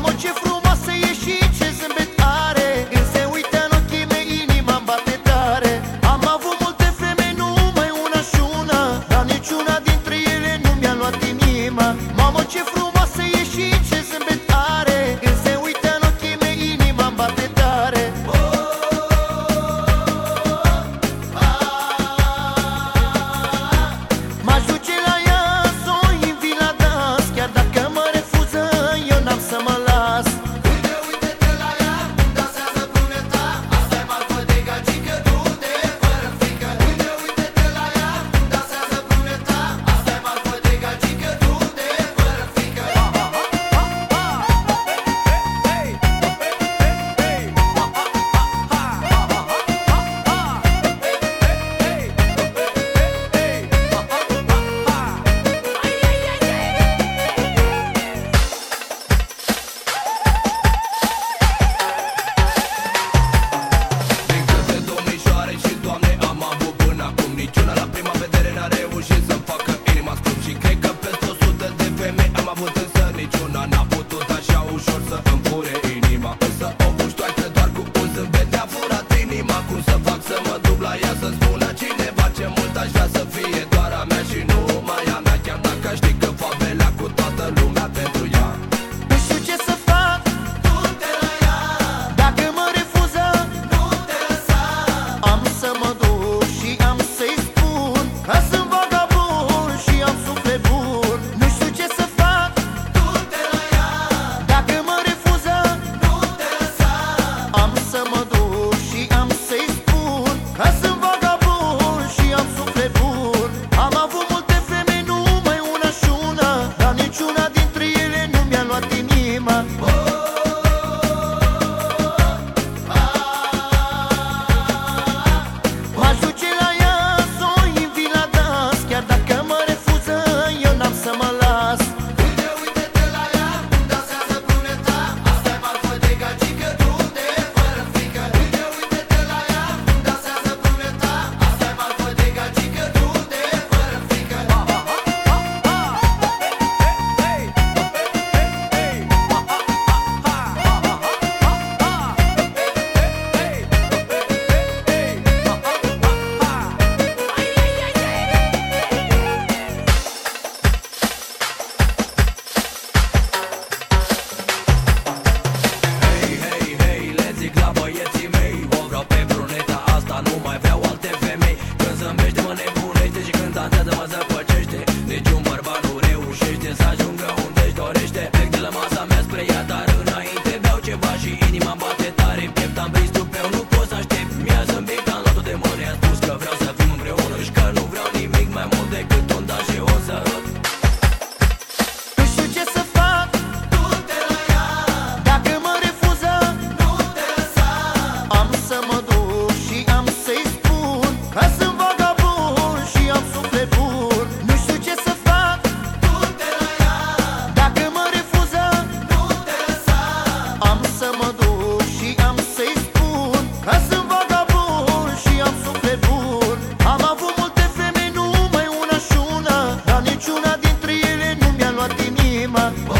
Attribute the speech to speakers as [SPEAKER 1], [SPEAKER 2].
[SPEAKER 1] amor te. Așa ușor să up.